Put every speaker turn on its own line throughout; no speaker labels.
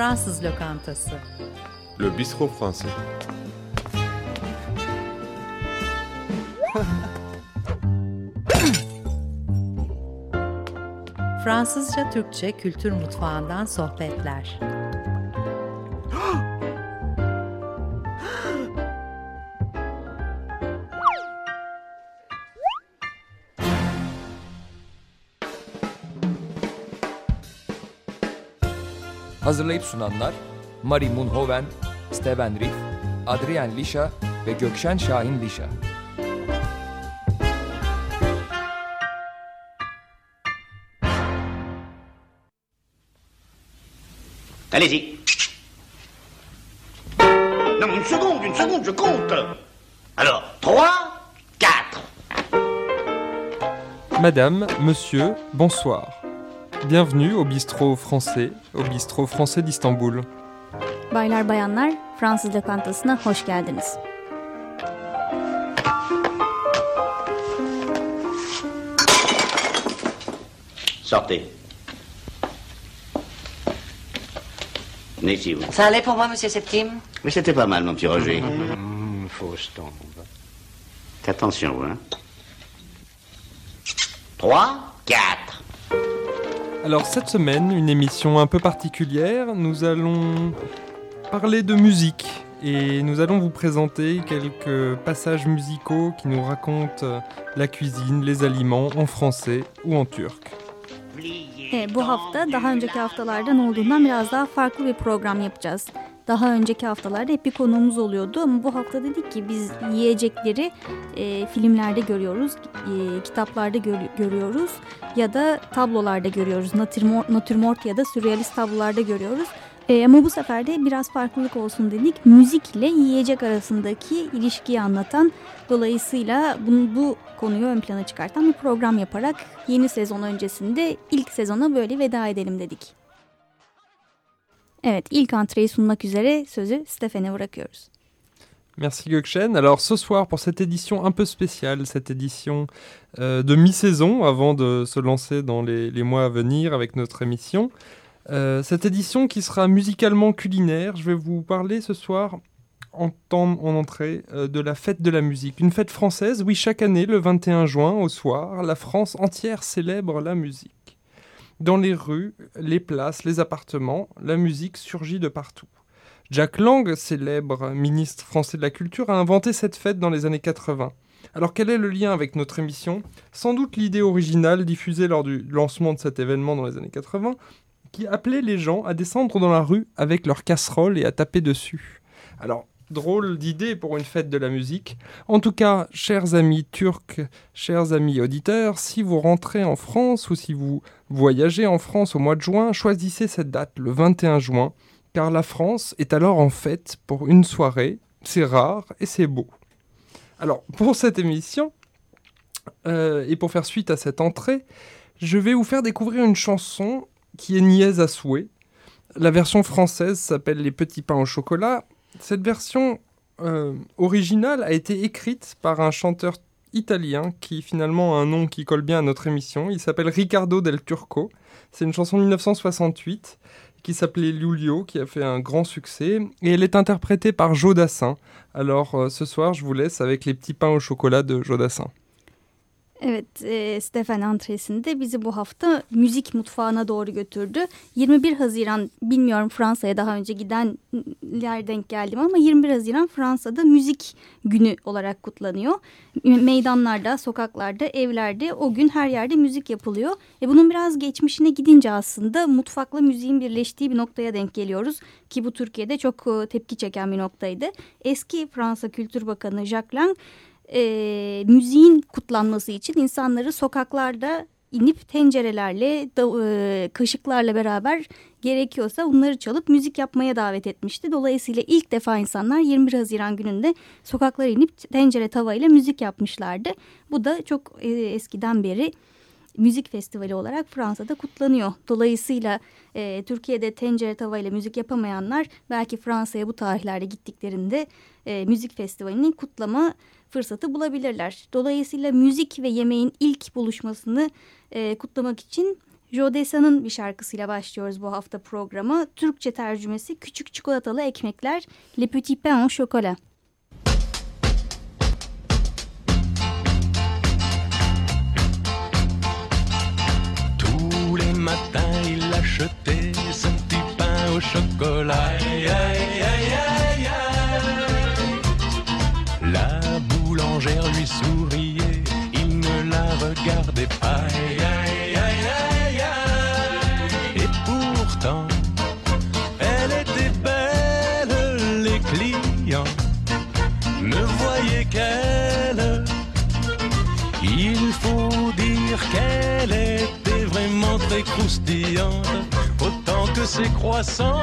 Fransız lokantası.
Le bistrot français.
Fransızca Türkçe kültür mutfağından sohbetler.
Hazırlayıp sunanlar Mari Munhoven, Steven Riff, Adrian Lisha ve Gökşen Şahin Lisha.
Allez-y. Non, une seconde, une seconde, je compte. Alors, 3, 4.
Madame, monsieur, bonsoir. Bienvenue au bistrot français, au bistrot français d'Istanbul.
Baylar bayanlar, Fransız lokantasına hoş geldiniz.
Sortez. Venez ici, vous.
Ça allait pour moi, monsieur Septime
Mais c'était pas mal, mon petit Roger.
Mmh, fausse tombe.
Attention, vous, hein. 3, 4.
Alors cette semaine, une émission un peu particulière, nous allons parler de musique et nous allons vous présenter quelques passages musicaux qui nous racontent la cuisine, les aliments en français ou en turc.
Daha önceki haftalarda hep bir konuğumuz oluyordu ama bu hafta dedik ki biz yiyecekleri e, filmlerde görüyoruz, e, kitaplarda gör- görüyoruz ya da tablolarda görüyoruz. Natürmort, natürmort ya da sürrealist tablolarda görüyoruz. E, ama bu sefer de biraz farklılık olsun dedik. Müzik ile yiyecek arasındaki ilişkiyi anlatan dolayısıyla bunu, bu konuyu ön plana çıkartan bir program yaparak yeni sezon öncesinde ilk sezona böyle veda edelim dedik. Evet ilk antreyi sunmak üzere sözü bırakıyoruz.
Merci Gökchen. Alors ce soir pour cette édition un peu spéciale, cette édition euh, de mi-saison avant de se lancer dans les, les mois à venir avec notre émission, euh, cette édition qui sera musicalement culinaire, je vais vous parler ce soir en, temps, en entrée euh, de la fête de la musique. Une fête française, oui, chaque année, le 21 juin au soir, la France entière célèbre la musique. Dans les rues, les places, les appartements, la musique surgit de partout. Jack Lang, célèbre ministre français de la Culture, a inventé cette fête dans les années 80. Alors quel est le lien avec notre émission? Sans doute l'idée originale diffusée lors du lancement de cet événement dans les années 80, qui appelait les gens à descendre dans la rue avec leurs casseroles et à taper dessus. Alors, drôle d'idée pour une fête de la musique. En tout cas, chers amis turcs, chers amis auditeurs, si vous rentrez en France ou si vous voyagez en France au mois de juin, choisissez cette date, le 21 juin, car la France est alors en fête pour une soirée. C'est rare et c'est beau. Alors, pour cette émission, euh, et pour faire suite à cette entrée, je vais vous faire découvrir une chanson qui est niaise à souhait. La version française s'appelle Les petits pains au chocolat. Cette version euh, originale a été écrite par un chanteur italien qui finalement a un nom qui colle bien à notre émission. Il s'appelle Riccardo del Turco. C'est une chanson de 1968 qui s'appelait Lulio, qui a fait un grand succès. Et elle est interprétée par Joe Dassin. Alors euh, ce soir, je vous laisse avec les petits pains au chocolat de Joe Dassin.
Evet, e, Stefan antresinde bizi bu hafta müzik mutfağına doğru götürdü. 21 Haziran, bilmiyorum Fransa'ya daha önce gidenler denk geldim ama 21 Haziran Fransa'da müzik günü olarak kutlanıyor. Meydanlarda, sokaklarda, evlerde o gün her yerde müzik yapılıyor. E bunun biraz geçmişine gidince aslında mutfakla müziğin birleştiği bir noktaya denk geliyoruz. Ki bu Türkiye'de çok e, tepki çeken bir noktaydı. Eski Fransa Kültür Bakanı Jacques Lang e, müziğin kutlanması için insanları sokaklarda inip tencerelerle, da, e, kaşıklarla beraber gerekiyorsa onları çalıp müzik yapmaya davet etmişti. Dolayısıyla ilk defa insanlar 21 Haziran gününde sokaklara inip tencere tavayla müzik yapmışlardı. Bu da çok e, eskiden beri müzik festivali olarak Fransa'da kutlanıyor. Dolayısıyla e, Türkiye'de tencere tavayla müzik yapamayanlar belki Fransa'ya bu tarihlerde gittiklerinde e, müzik festivalini kutlama fırsatı bulabilirler. Dolayısıyla müzik ve yemeğin ilk buluşmasını e, kutlamak için Jodesa'nın bir şarkısıyla başlıyoruz bu hafta programa. Türkçe tercümesi Küçük Çikolatalı Ekmekler Le Petit Pain au Chocolat.
Chocolat. Aïe, aïe, aïe, aïe. La boulangère lui souriait, il ne la regardait pas. Aïe, aïe, aïe, aïe. Et pourtant, elle était belle, les clients ne voyaient qu'elle. Il faut dire qu'elle était vraiment très croustillante, que ses croissants.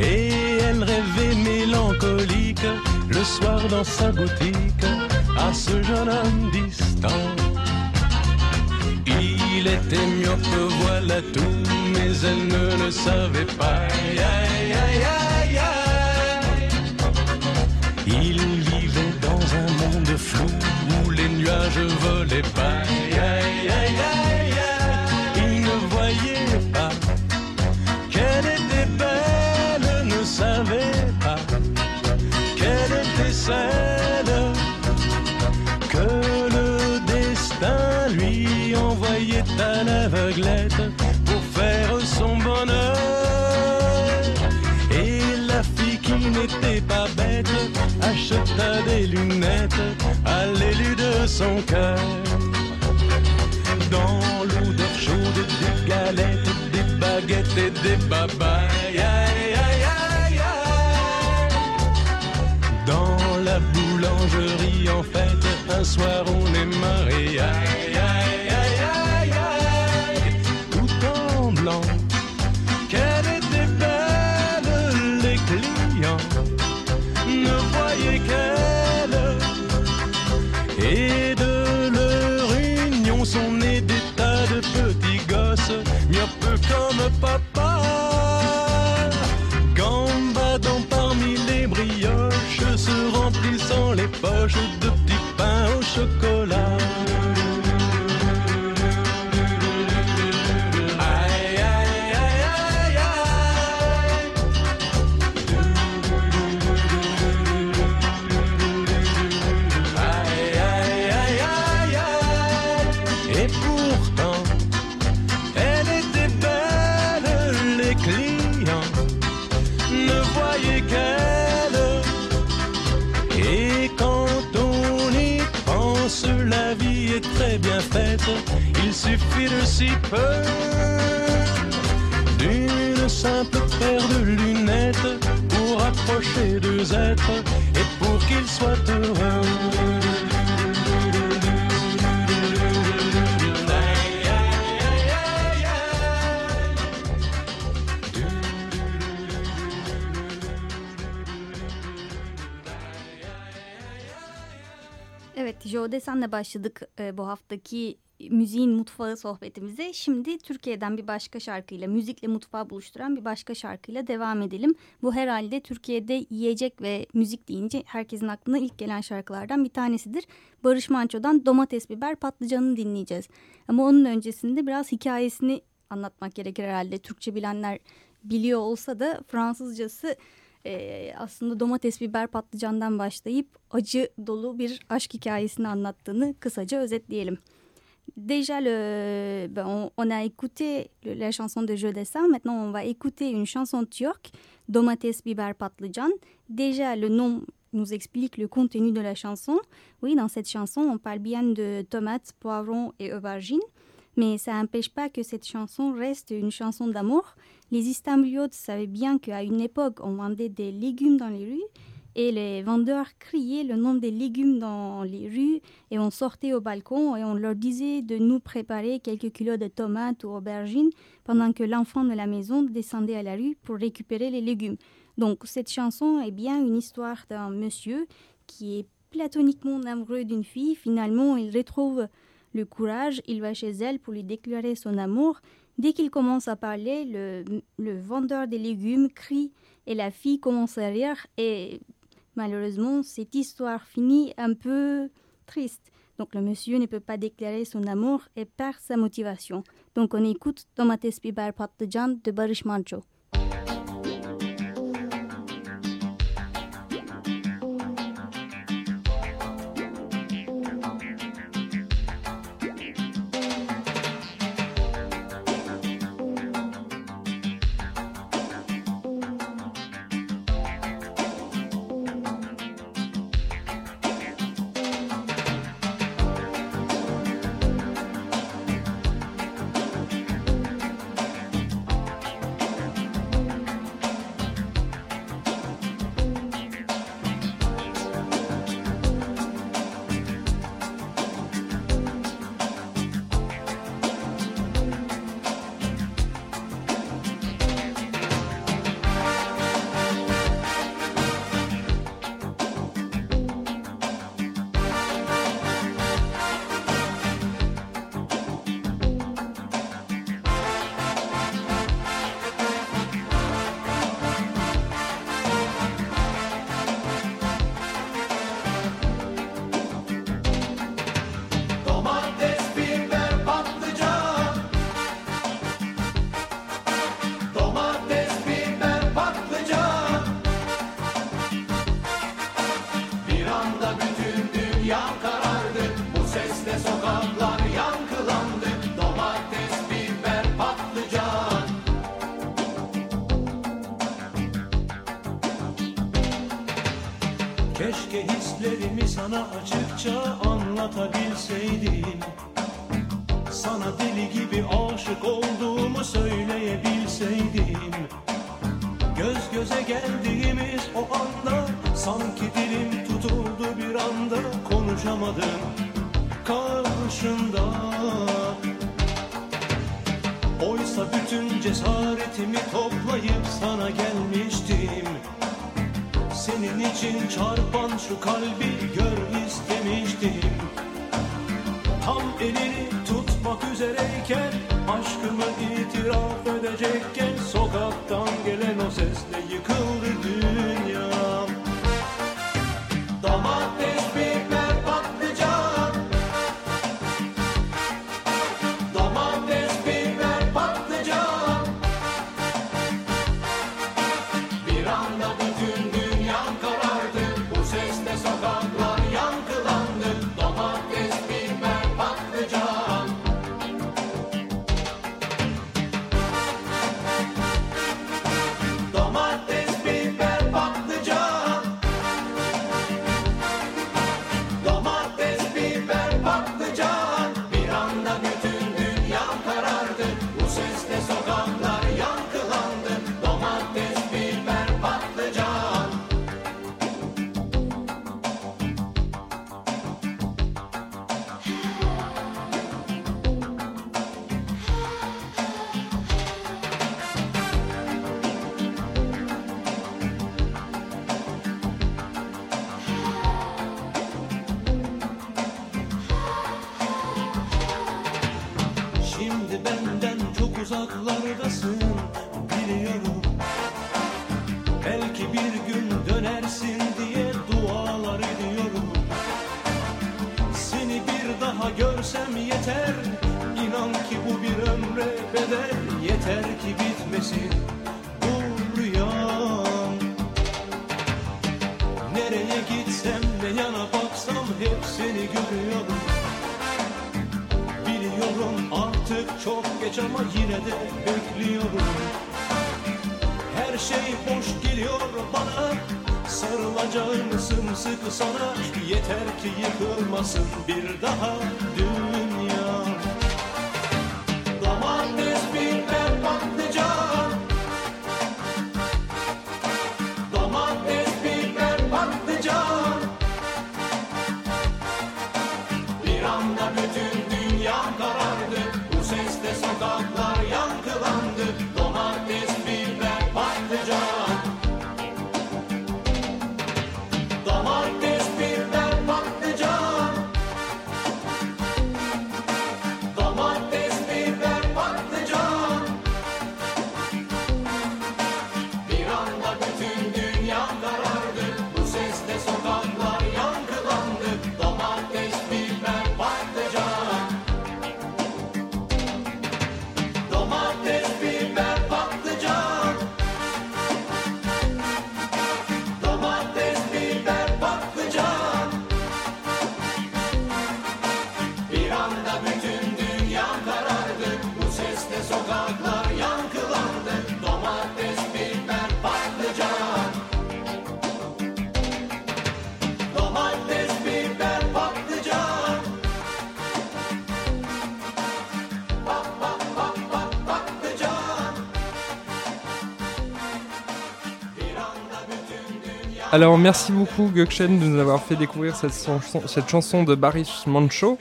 Et elle rêvait mélancolique le soir dans sa boutique à ce jeune homme distant. Il était myope, voilà tout, mais elle ne le savait pas. Aïe, aïe, aïe, aïe. Il vivait dans un monde flou où les nuages volaient pas. Des lunettes à l'élu de son cœur. Dans l'odeur chaude des galettes, des baguettes et des babayes. Aïe, aïe, aïe, aïe. Dans la boulangerie, en fait, un soir on est aïe, aïe, aïe, papa. Gambadant parmi les brioches, se remplissant les poches de petits pains au chocolat. Aïe, aïe, Il suffit de si peu d'une simple paire de lunettes pour approcher deux êtres et pour qu'ils soient heureux.
Evet, Jodesen'le başladık e, bu haftaki müziğin mutfağı sohbetimize. Şimdi Türkiye'den bir başka şarkıyla, müzikle mutfağı buluşturan bir başka şarkıyla devam edelim. Bu herhalde Türkiye'de yiyecek ve müzik deyince herkesin aklına ilk gelen şarkılardan bir tanesidir. Barış Manço'dan Domates, Biber, Patlıcan'ı dinleyeceğiz. Ama onun öncesinde biraz hikayesini anlatmak gerekir herhalde. Türkçe bilenler biliyor olsa da Fransızcası e. Déjà, ben, on, a écouté la chanson de Jeu Dessin. Maintenant, on va écouter une chanson turque, Domates, Biber, Patlıcan. Déjà, le nom nous explique le contenu de la chanson. Oui, dans cette chanson, on parle bien de tomates, poivrons et aubergines. Mais ça n'empêche pas que cette chanson reste une chanson d'amour. Les Istanbuliotes savaient bien qu'à une époque, on vendait des légumes dans les rues et les vendeurs criaient le nom des légumes dans les rues et on sortait au balcon et on leur disait de nous préparer quelques kilos de tomates ou aubergines pendant que l'enfant de la maison descendait à la rue pour récupérer les légumes. Donc cette chanson est bien une histoire d'un monsieur qui est platoniquement amoureux d'une fille. Finalement, il retrouve le courage, il va chez elle pour lui déclarer son amour. Dès qu'il commence à parler, le, vendeur des légumes crie et la fille commence à rire et malheureusement cette histoire finit un peu triste. Donc le monsieur ne peut pas déclarer son amour et perd sa motivation. Donc on écoute Tomates Biber Patlıcan de Barış Manço.
bütün
cesaretimi toplayıp sana gelmiştim. Senin için çarpan şu kalbi gör istemiştim. Tam elini tutmak üzereyken Aşkımı itiraf edecekken Sokaktan gelen o sesle yıkıldı
dünya.
köşede bekliyorum. Her şey boş geliyor bana. Sarılacağım sımsıkı sana. Yeter ki yıkılmasın bir daha dünya
Alors merci beaucoup Gökchen de nous avoir fait découvrir cette chanson, cette chanson de Baris Mancho.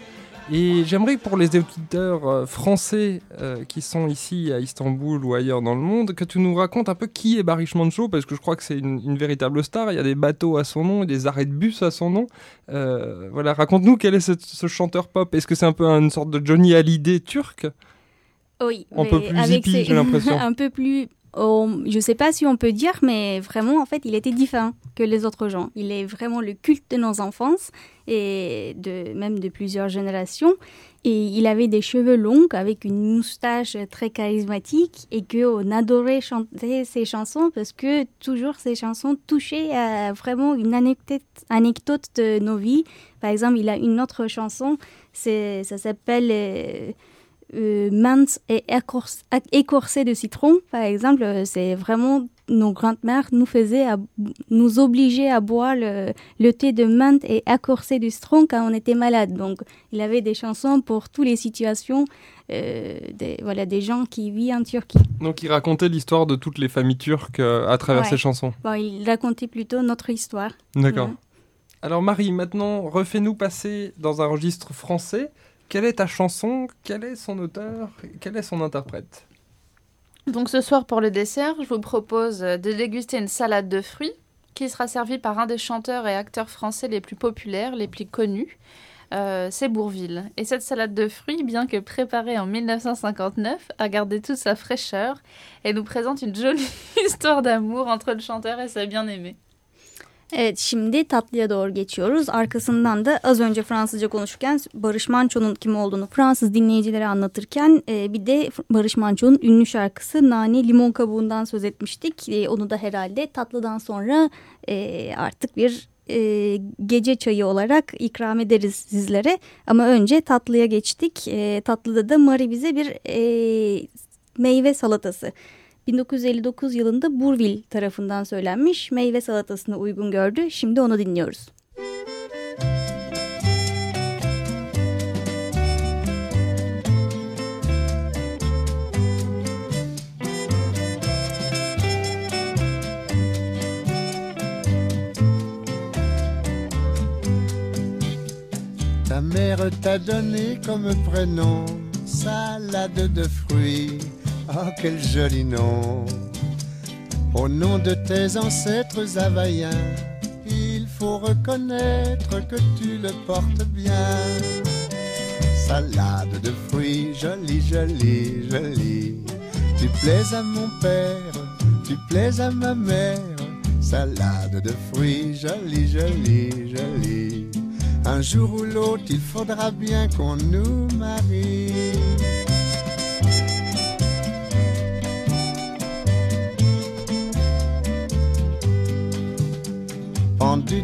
Et j'aimerais pour les auditeurs euh, français euh, qui sont ici à Istanbul ou ailleurs dans le monde que tu nous racontes un peu qui est Baris Mancho parce que je crois que c'est une, une véritable star. Il y a des bateaux à son nom et des arrêts de bus à son nom. Euh, voilà, raconte-nous quel est ce, ce chanteur pop. Est-ce que c'est un peu une sorte de Johnny Hallyday turc?
Oui,
Un peu plus hippie, j'ai l'impression.
un peu plus. Je sais pas si on peut dire, mais vraiment, en fait, il était différent que les autres gens. Il est vraiment le culte de nos enfances et même de plusieurs générations. Et il avait des cheveux longs avec une moustache très charismatique et qu'on adorait chanter ses chansons parce que toujours ces chansons touchaient à vraiment une anecdote, anecdote de nos vies. Par exemple, il a une autre chanson, ça s'appelle euh, euh, et écorce- écorcé de citron, par exemple. euh, C'est vraiment nos grandes-mères nous faisaient, à- nous obligeaient à boire le, le thé de menthe et écorcé de citron quand on était malade. Donc, il avait des chansons pour toutes les situations euh, des, voilà, des gens qui vivent en Turquie.
Donc il racontait l'histoire de toutes les familles turques euh, à travers
Ouais.
ses chansons.
Bon, il racontait plutôt notre histoire.
D'accord.
Ouais.
Alors Marie, maintenant refais-nous passer dans un registre français. Quelle est ta chanson? Quel est son auteur? Quel est son interprète?
Donc ce soir pour le dessert, je vous propose de déguster une salade de fruits qui sera servie par un des chanteurs et acteurs français les plus populaires, les plus connus. Euh, c'est Bourville. Et cette salade de fruits, bien que préparée en 1959, a gardé toute sa fraîcheur et nous présente une jolie histoire d'amour entre le chanteur et sa bien-aimée.
Evet şimdi tatlıya doğru geçiyoruz. Arkasından da az önce Fransızca konuşurken Barış Manço'nun kim olduğunu Fransız dinleyicilere anlatırken e, bir de Barış Manço'nun ünlü şarkısı Nane Limon Kabuğundan söz etmiştik. E, onu da herhalde tatlıdan sonra e, artık bir gece çayı olarak ikram ederiz sizlere. Ama önce tatlıya geçtik. Tatlıda da Mari bize bir meyve salatası 1959 yılında Bourville tarafından söylenmiş meyve salatasına uygun gördü. Şimdi onu dinliyoruz.
Ta mère t'a donné comme prénom salade de fruits. Oh, quel joli nom! Au nom de tes ancêtres havaïens, il faut reconnaître que tu le portes bien. Salade de fruits, jolie, jolie, jolie. Tu plais à mon père, tu plais à ma mère. Salade de fruits, jolie, jolie, jolie. Un jour ou l'autre, il faudra bien qu'on nous marie.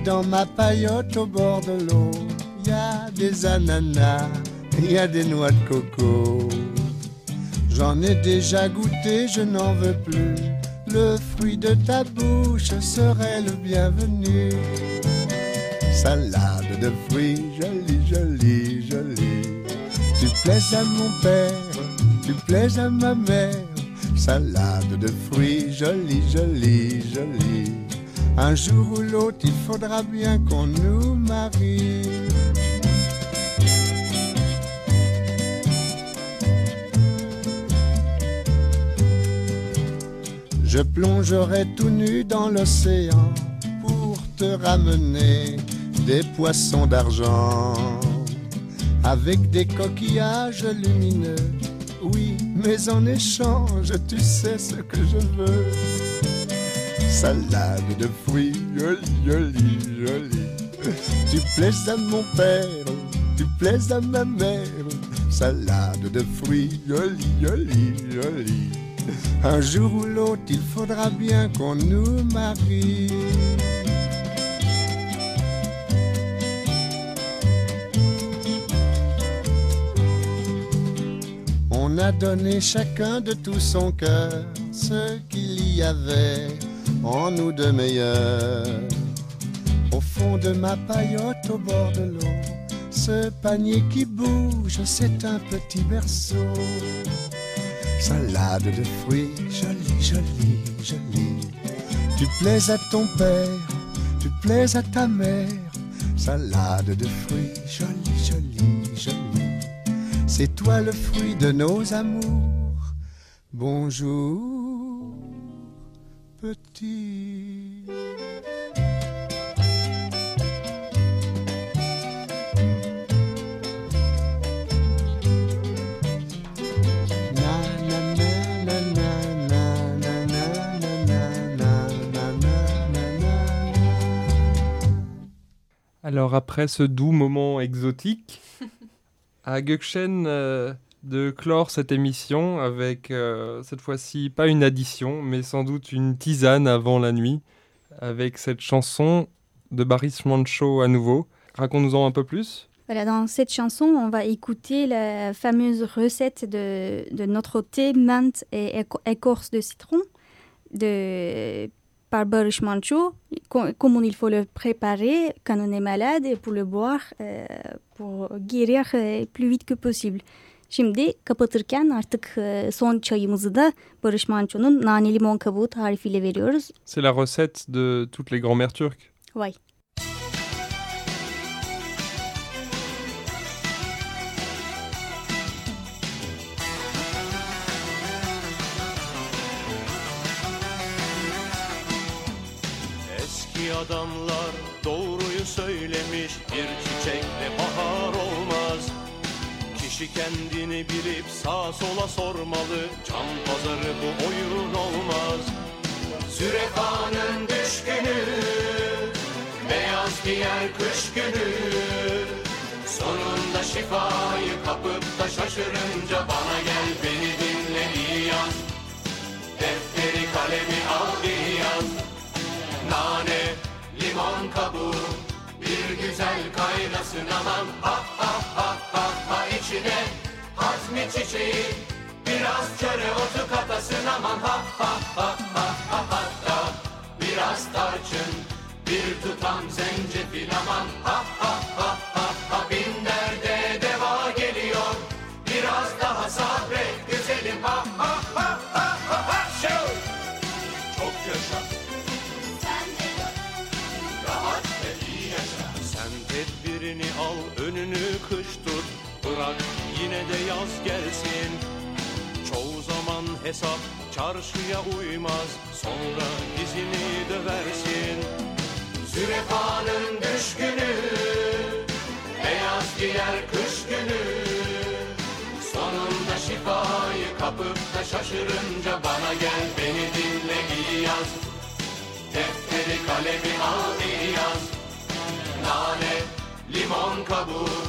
Dans ma paillote au bord de l'eau, il y a des ananas, il y a des noix de coco. J'en ai déjà goûté, je n'en veux plus. Le fruit de ta bouche serait le bienvenu. Salade de fruits, jolie, jolie, jolie. Tu plais à mon père, tu plais à ma mère. Salade de fruits, jolie, jolie, jolie. Un jour ou l'autre, il faudra bien qu'on nous marie. Je plongerai tout nu dans l'océan pour te ramener des poissons d'argent avec des coquillages lumineux. Oui, mais en échange, tu sais ce que je veux. Salade de fruits, jolie, jolie, jolie. Tu plais à mon père, tu plais à ma mère. Salade de fruits, jolie, jolie, jolie. Un jour ou l'autre, il faudra bien qu'on nous marie. On a donné chacun de tout son cœur ce qu'il y avait en nous de meilleur. Au fond de ma paillote au bord de l'eau, ce panier qui bouge, c'est un petit berceau. Salade de fruits, jolie, jolie, jolie. Tu plais à ton père, tu plais à ta mère. Salade de fruits, jolie, jolie, jolie. C'est toi le fruit de nos amours. Bonjour,
Alors après ce doux moment exotique, à Gökchen euh, de clore cette émission avec euh, cette fois-ci pas une addition, mais sans doute une tisane avant la nuit, avec cette chanson de Baris Mancho à nouveau. Raconte-nous-en un peu plus.
Voilà, dans cette chanson, on va écouter la fameuse recette de, de notre thé menthe et éco- écorce de citron de, par Barış Manço, co- comment il faut le préparer quand on est malade et pour le boire, euh, pour guérir euh, plus vite que possible. Şimdi kapatırken artık e, son çayımızı da Barış Manço'nun nane limon kabuğu tarifiyle veriyoruz.
C'est la recette de toutes les grand-mères turques.
Vay.
Eski adamlar Kişi kendini bilip sağa sola sormalı. Can pazarı bu oyun olmaz. Zürefanın düşkünü Beyaz giyer kış günü. Sonunda şifayı kapıp da şaşırınca Bana gel beni dinle iyi yaz. Defteri kalemi al iyi yaz. Nane, limon kabuğu Bir güzel kaynasın aman. Ha içine. Hazmi çiçeği Biraz çöre otu katasın aman. Ha ha ha ha ha hatta Biraz tarçın Bir tutam zencefil aman. Ha hesap çarşıya uymaz. Sonra dizini döversin. Zürefanın düşkünü, beyaz giyer kış günü. Sonunda şifayı kapıp da şaşırınca bana gel beni dinle iyi yaz. Defteri kalemi al iyi yaz Nane, limon kabuğu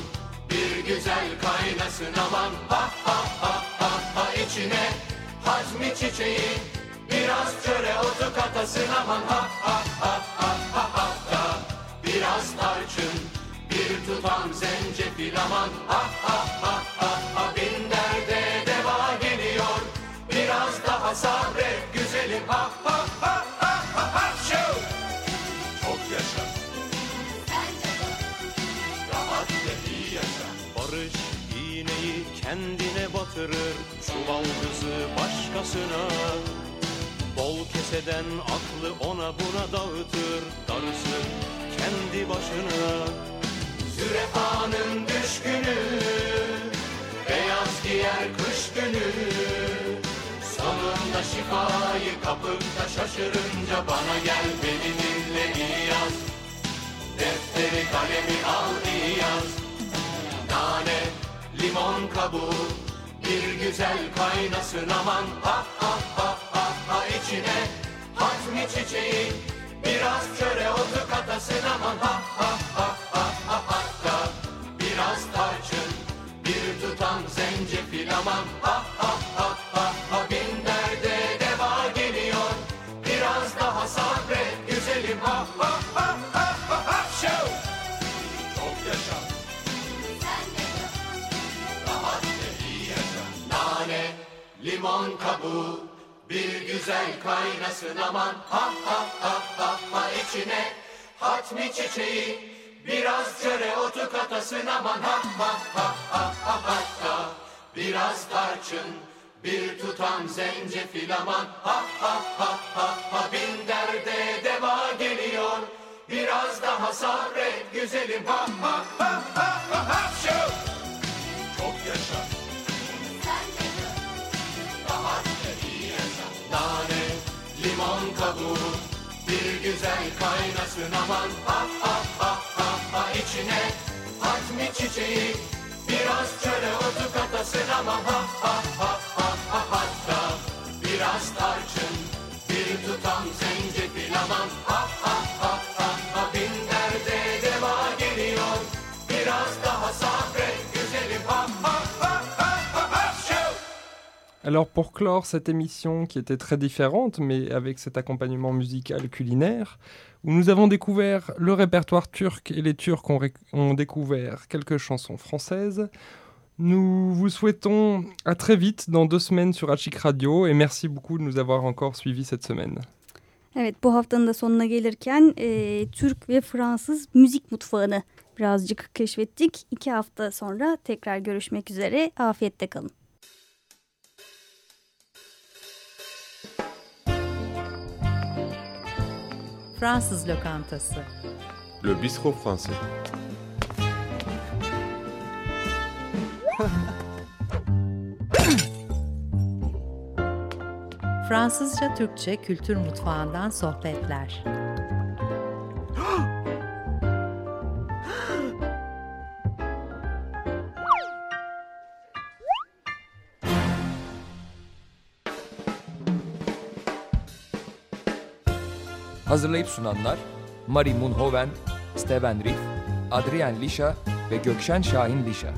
Bir güzel kaynasın aman Ha ha ha ha ha içine Hazmi çiçeği Biraz çöre otu katasın aman Ha ha ha ha ha ha ha. Biraz tarçın Bir tutam zencefil aman Ha ha ha ha ha. Bin derde deva geliyor Biraz daha sabret güzelim ha ha kendine batırır Çuval kızı başkasına. Bol keseden aklı ona buna dağıtır Darısı kendi başına. Zürefanın düşkünü Beyaz giyer kış günü. Sonunda şifayı kapıp şaşırınca Bana gel beni dinle iyi yaz Defteri kalemi al iyi yaz Nane, limon kabuğu Bir güzel kaynasın aman. Ha ha ha ha ha içine Hazmi çiçeği Biraz çöre otu katasın aman. Ha ha limon kabuğu Bir güzel kaynasın aman Ha ha ha ha ha içine Hatmi çiçeği Biraz çöre otu katasın aman Ha ha ha ha ha hatta Biraz tarçın Bir tutam zencefil aman Ha ha ha ha ha Bin derde deva geliyor Biraz daha sabret güzelim ha ha ha ha ha ha Çok yaşa Nane, limon kabuğu Bir güzel kaynasın aman ha ha ha ha ha içine Hatmi çiçeği Biraz çöre otu katasın ama ha ha ha
Alors pour clore cette émission qui était très différente, mais avec cet accompagnement musical culinaire, où nous avons découvert le répertoire turc et les Turcs ont, découvert quelques chansons françaises, nous vous souhaitons à très vite dans deux semaines sur Achik Radio et merci beaucoup de nous avoir encore suivis cette semaine.
Fransız lokantası.
Le bistrot français.
Fransızca Türkçe kültür mutfağından sohbetler.
Hazırlayıp sunanlar Mari Munhoven, Steven Riff, Adrien Lisha ve Gökşen Şahin Lisha.